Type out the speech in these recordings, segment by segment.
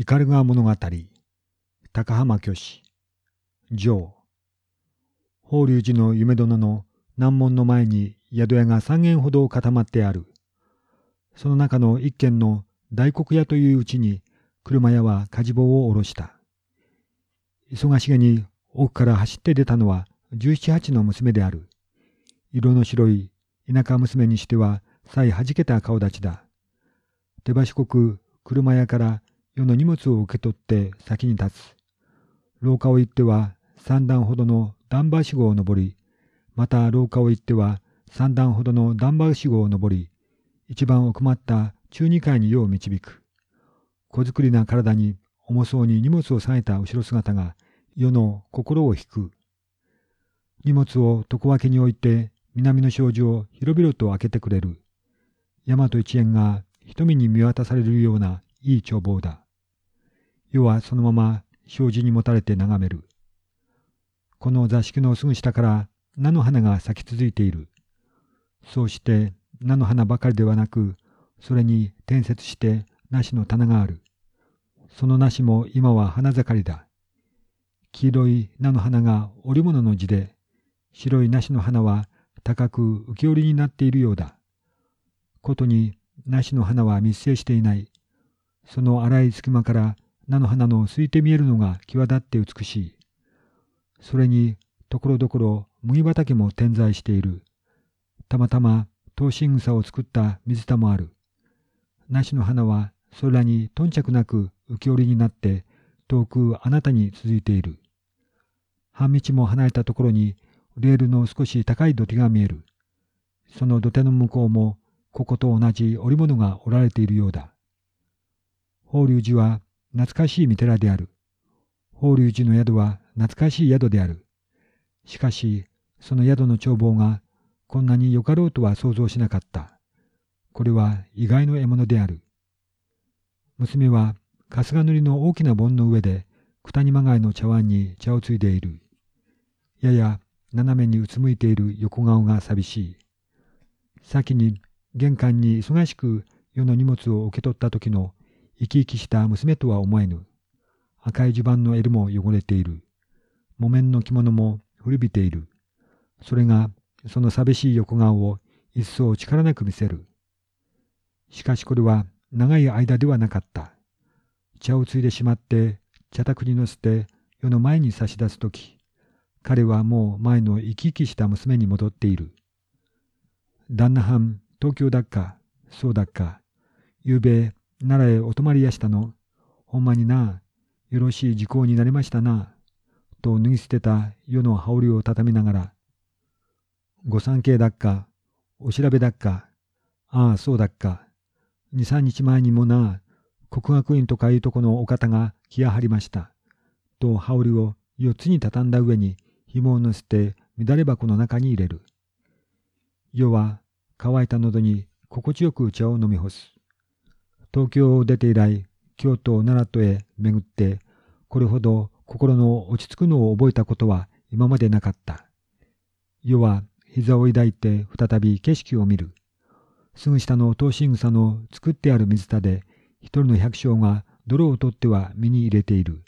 斑川物語高浜虚子上法隆寺の夢殿の南門の前に宿屋が三軒ほど固まってある。その中の一軒の大黒屋といううちに車屋は火事棒を下ろした。忙しげに奥から走って出たのは十七八の娘である。色の白い田舎娘にしてはさえ弾けた顔立ちだ。手賢く車屋から世の荷物を受け取って先に立つ。廊下を行っては三段ほどの段橋号を登り、また廊下を行っては三段ほどの段橋号を登り、一番奥まった中二階に世を導く。小作りな体に重そうに荷物を下げた後ろ姿が世の心を引く。荷物を床脇に置いて南の障子を広々と開けてくれる。大和一円が瞳に見渡されるようないい眺望だ。世はそのまま障子に持たれて眺める。この座敷のすぐ下から菜の花が咲き続いている。そうして菜の花ばかりではなく、それに転接して梨の棚がある。その梨も今は花盛りだ。黄色い菜の花が織物の字で、白い梨の花は高く浮き織りになっているようだ。ことに梨の花は密生していない。その荒い隙間から菜の花の空いて見えるのが際立って美しい。それに、ところどころ麦畑も点在している。たまたま、等身草を作った水田もある。梨の花は、それらに頓着なく浮き織りになって、遠くあなたに続いている。半道も離れたところに、レールの少し高い土手が見える。その土手の向こうも、ここと同じ織物が織られているようだ。法隆寺は懐かしい御寺である。法隆寺の宿は懐かしい宿である。しかし、その宿の眺望がこんなによかろうとは想像しなかった。これは意外の獲物である。娘は春日塗りの大きな盆の上で九谷まがいの茶碗に茶をついでいる。やや斜めにうつむいている横顔が寂しい。先に玄関に忙しく世の荷物を受け取った時の生き生きした娘とは思えぬ。赤い襦袢の襟も汚れている。木綿の着物も古びている。それがその寂しい横顔を一層力なく見せる。しかしこれは長い間ではなかった。茶をついでしまって茶卓に乗せて世の前に差し出すとき、彼はもう前の生き生きした娘に戻っている。旦那藩、東京だっか、そうだっか、ゆうべ奈良へお泊まりやしたの。ほんまにな、よろしい時効になりましたな。と脱ぎ捨てた世の羽織を畳みながら、御三家だっか、お調べだっか、ああ、そうだっか。二三日前にもな、国学院とかいうとこのお方が来やはりました。と羽織を四つに畳んだ上に紐を乗せて乱れ箱の中に入れる。世は乾いた喉に心地よく茶を飲み干す。東京を出て以来、京都、奈良とへ巡って、これほど心の落ち着くのを覚えたことは今までなかった。世は膝を抱いて再び景色を見る。すぐ下の東新草の作ってある水田で、一人の百姓が泥を取っては身に入れている。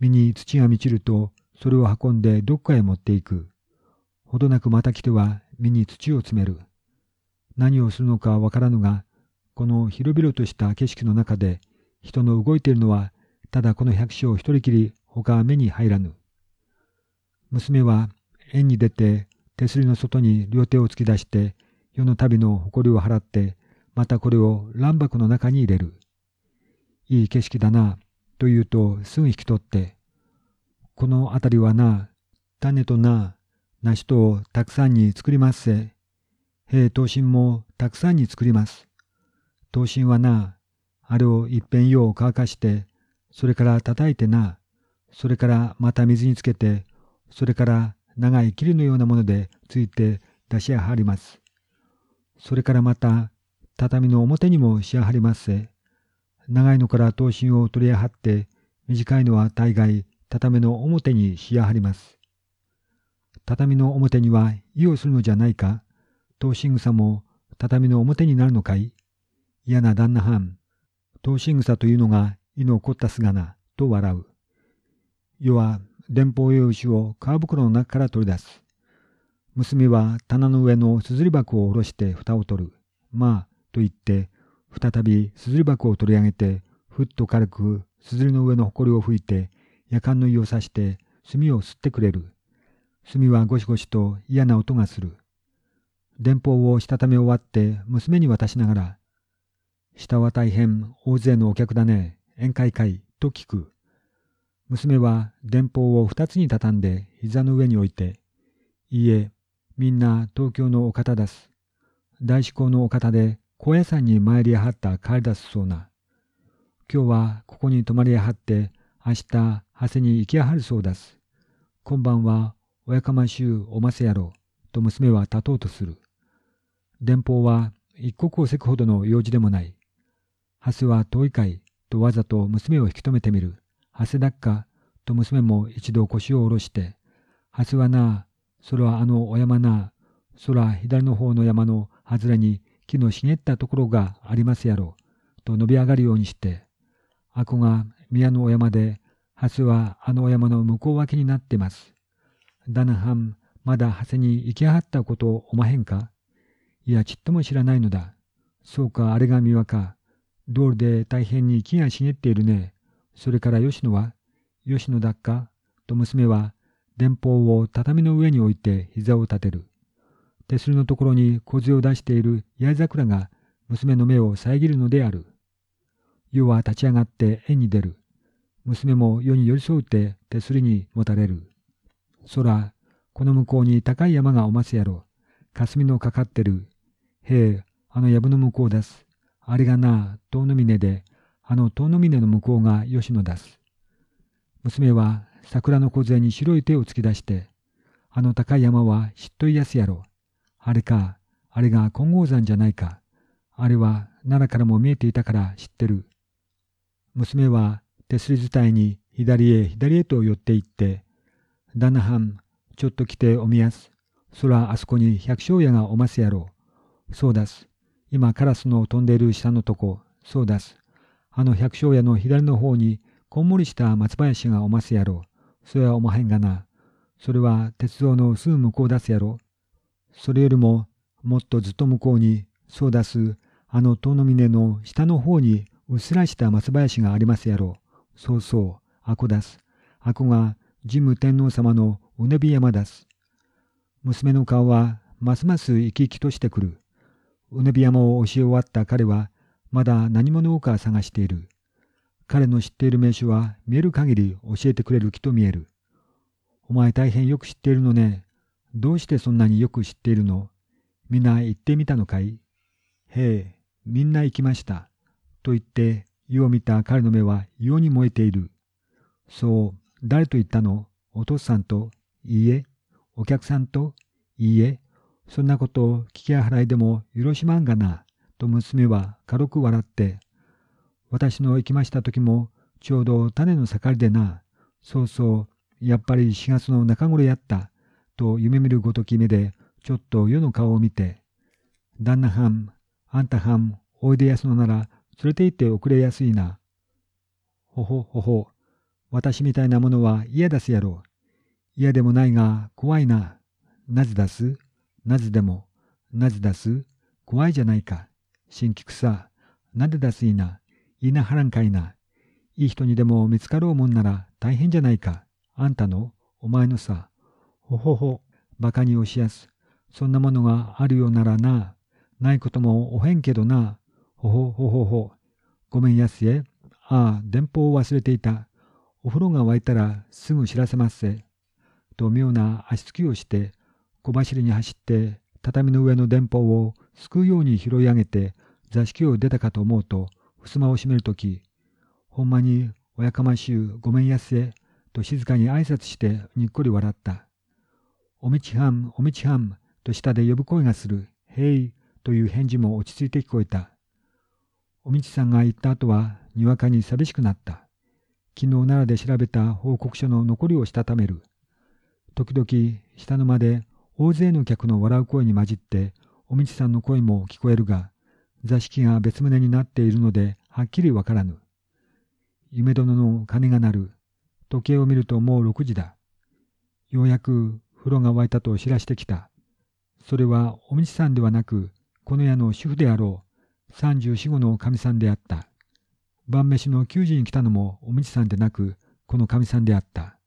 身に土が満ちると、それを運んでどっかへ持っていく。ほどなくまた来ては身に土を詰める。何をするのかわからぬが、この広々とした景色の中で人の動いているのはただこの百姓一人きり他は目に入らぬ。娘は園に出て手すりの外に両手を突き出して世の旅の誇りを払ってまたこれを乱箱の中に入れる。いい景色だなと言うとすぐ引き取ってこの辺りはな種とな梨とをたくさんに作りますせ。兵刀身もたくさんに作ります。刀身はな、あれをいっぺんよう乾かして、それから叩いてな、それからまた水につけて、それから長い霧のようなものでついて出しやはります。それからまた畳の表にもしやはりますせ。長いのから刀身を取りやはって、短いのは大概畳の表にしやはります。畳の表には意をするのじゃないか。刀身草も畳の表になるのかい嫌な旦那藩、刀身草というのが胃の凝ったすがな、と笑う。世は電報用紙を皮袋の中から取り出す。娘は棚の上のすずり箱を下ろして蓋を取る。まあ、と言って、再びすずり箱を取り上げて、ふっと軽くすずりの上の埃を拭いて、夜間の湯をさして、炭を吸ってくれる。炭はゴシゴシと嫌な音がする。電報をしたため終わって娘に渡しながら、下は大変大勢のお客だね、宴会会、と聞く。娘は電報を二つに畳んで膝の上に置いて、いいえ、みんな東京のお方だす。大志向のお方で高野山に参りやはった帰りだすそうな。今日はここに泊まりやはって、明日、長谷に行きやはるそうだす。今晩はおやかましゅうおませやろう、と娘は立とうとする。電報は一刻をせくほどの用事でもない。ハスは遠いかい、とわざと娘を引き止めてみる。ハセだっか、と娘も一度腰を下ろして、ハスはな、それはあのお山な、空左の方の山の外れに木の茂ったところがありますやろ、と伸び上がるようにして、あこが宮のお山で、ハスはあのお山の向こう脇になってます。だなはん、まだハセに行きはったことおまへんか？いや、ちっとも知らないのだ。そうか、あれが三輪か。道路で大変に木が茂っているね。それから吉野は吉野だっか？と娘は電報を畳の上に置いて膝を立てる。手すりのところに小杖を出している八重桜が娘の目を遮るのである。世は立ち上がって縁に出る。娘も世に寄り添うて手すりにもたれる。空、この向こうに高い山がおますやろ。霞のかかってる。へえ、あの藪の向こうです。あれがな、遠野峰で、あの遠野峰の向こうが吉野出す。娘は桜の小杖に白い手を突き出して、あの高い山は知っといやすやろ。あれか、あれが金剛山じゃないか。あれは奈良からも見えていたから知ってる。娘は手すり伝いに左へ左へと寄って行って、旦那はん、ちょっと来ておみやす。そらあそこに百姓家がおますやろう。そうだす。今カラスの飛んでいる下のとこ、そうだす。あの百姓家の左の方にこんもりした松林がおますやろ。それはおまへんがな。それは鉄道のすぐ向こう出すやろ。それよりももっとずっと向こうに、そうだす。あの遠野峰の下の方にうっすらした松林がありますやろ。そうそう、あこだす。あこが神武天皇様のうねび山だす。娘の顔はますます生き生きとしてくる。うねび山を押し終わった彼は、まだ何者か探している。彼の知っている名所は見える限り教えてくれる気と見える。お前大変よく知っているのね。どうしてそんなによく知っているの？みんな行ってみたのかい？へえ、みんな行きました。と言って、湯を見た彼の目は異様に燃えている。そう、誰と言ったの？お父さんと？いいえ。お客さんと？いいえ。そんなことを聞き払いでも許しまんがな、と娘は軽く笑って、私の行きました時もちょうど種の盛りでな、そうそう、やっぱり4月の中頃やった、と夢見るごとき目でちょっと世の顔を見て、旦那はん、あんたはん、おいでやすのなら連れて行っておくれやすいな。ほほほほ、私みたいなものは嫌だすやろ。嫌でもないが怖いな。なぜだす？なぜでも、なぜ出す？怖いじゃないか。新規草。なぜ出すいな？いいなはらんかいな。いい人にでも見つかろうもんなら大変じゃないか。あんたのお前のさ。ほほほ。馬鹿に押しやす。そんなものがあるようならな。ないこともおへんけどな。ほほほほほ。ごめんやすえ。ああ、電報を忘れていた。お風呂が沸いたらすぐ知らせますせ。と妙な足つきをして小走りに走って畳の上の電報をすくうように拾い上げて座敷を出たかと思うと襖を閉めるとき、ほんまにおやかましゅうごめんやすえと静かに挨拶してにっこり笑った。おみちはん、おみちはんと下で呼ぶ声がする。へいという返事も落ち着いて聞こえた。おみちさんが行った後はにわかに寂しくなった。昨日奈良で調べた報告書の残りをしたためる。時々下の間で大勢の客の笑う声に混じって、おみちさんの声も聞こえるが、座敷が別棟になっているので、はっきりわからぬ。夢殿の鐘が鳴る。時計を見るともう6時だ。ようやく風呂が沸いたと知らしてきた。それはおみちさんではなく、この家の主婦であろう、三十四五のかみさんであった。晩飯の給仕に来たのもおみちさんでなく、このかみさんであった。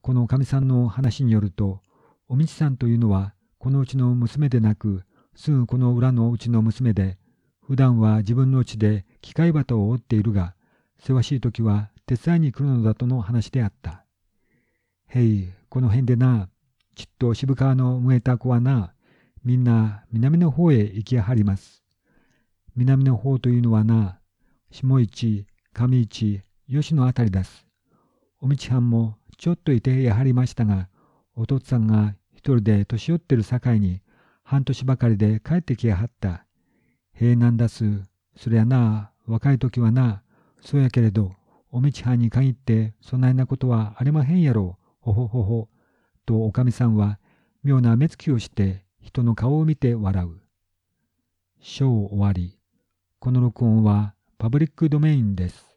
このかみさんの話によると、おみちさんというのは、このうちの娘でなく、すぐこの裏のうちの娘で、普段は自分のうちで機械旗を折っているが、せわしい時は手伝いに来るのだとの話であった。へい、この辺でな、ちっと渋川の燃えた子はな、みんな南の方へ行きやはります。南の方というのはな、下市、上市、吉野あたりです。お道藩もちょっといてやはりましたが、お父さんが一人で年寄ってる境に、半年ばかりで帰ってきやはった。平南だす。そりゃな、若い時はな、そうやけれど、お道藩に限ってそないなことはありまへんやろ。ほほほほ。とおかみさんは妙な目つきをして人の顔を見て笑う。章終わり。この録音はパブリックドメインです。